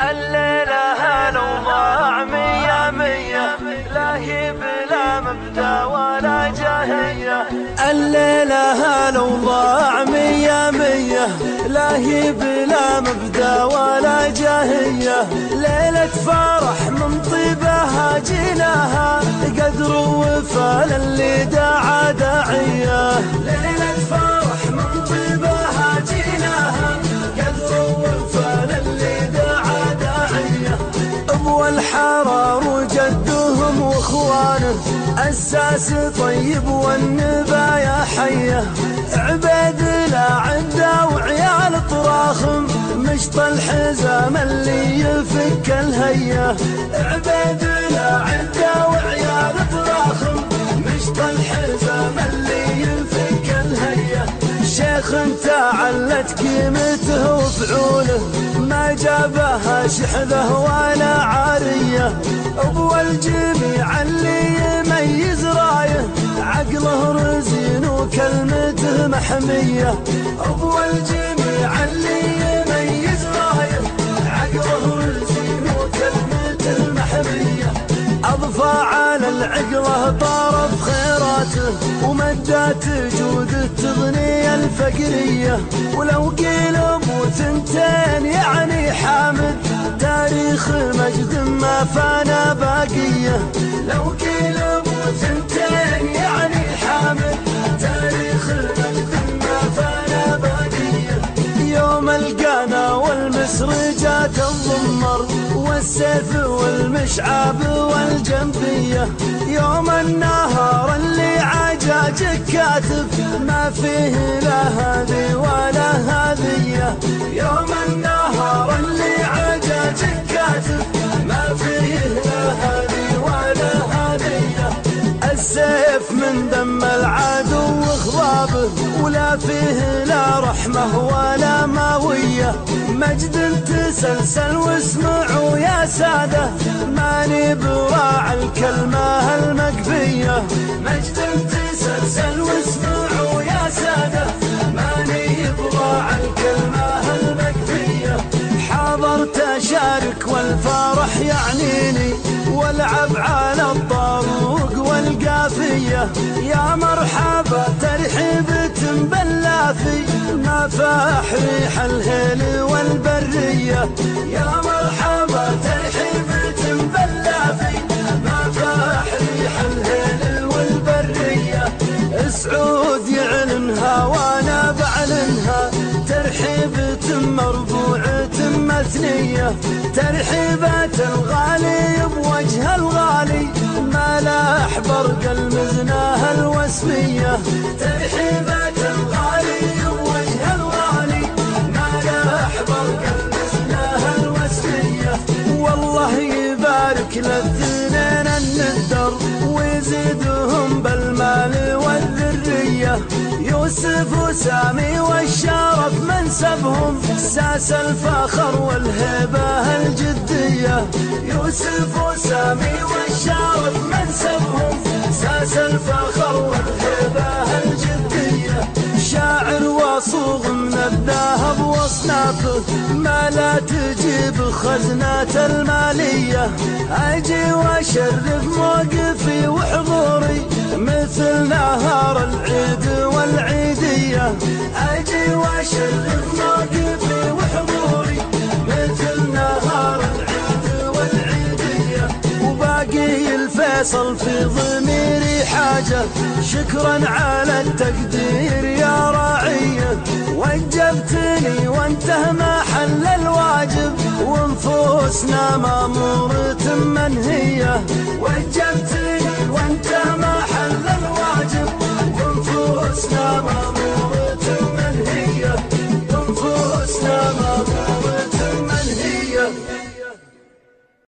الليلة هلا وضاع مية. مية لا هي بلا مبدأ ولا جاهية. الليلة هلا وضاع مية. مية لا هي بلا مبدأ ولا جاهية. ليلة فرح من طيبها جيناها قدر وفال اللي داعى داعية. ابو الحرار وجدهم واخوانه أساس طيب والنبايا حية. عبيد لا عده وعيال طراخم مشط الحزام اللي يفك الهية. عبيد لا عده وعيال طراخم مشط الحزام اللي يفك الهية. شيخ تعلت قيمته وفعوله جابها شحذه ولا عارية. أبو الجميع اللي يميز رايه. عقله رزين وكلمته محمية. أبو الجميع اللي ومدات جوده تغني الفقرية. ولو قيل ابو ثنتين يعني حامد. تاريخ مجد ما فانا باقية. لو قيل ابو ثنتين يعني حامد. تاريخ مجد ما فانا باقية. يوم القانا والمصر جات الضمر. والسيف والمشعب والجنبية. يوم النهار اللي عجاجك كاتب ما فيه لا هذه ولا هذية يوم النهار اللي عجاجك كاتب ما فيه لا هذه ولا هذية السيف من دم العدو خضابه ولا فيه لا رحمة ولا ماوية. مجد تسلسل واسمعوا يا سادة ماني براع الكلمة المقفية مجد واسمعوا يا سادة. ماني حاضرت أشارك والفرح يعنيني. والعب على الطاروق والقافية. يا مرحبا ترحيبة بلافي. ما فاح ريح الهيل والبرية. يا مرحبا مرفوعة مثنية ترحيبات الغالي بوجه الغالي. ملاح برق المزناه الوسمية. ترحيبات الغالي بوجه الغالي. ملاح برق المزناه الوسمية. والله يبارك للثنين يوسف وسامي والشرف منسبهم. ساس الفخر والهبة الجدية يوسف وسامي والشرف منسبهم. ساس الفخر والهبة الجدية شاعر وصوغ من الذهب واصنافه ما لا تجيب خزنات المالية. أجي وأشرف موقفي وحضوري. مثل نهار الفيصل في ضميري حاجة. شكرا على التقدير يا راعية. وجبتني وانته محل الواجب. ونفوسنا مامورة منهية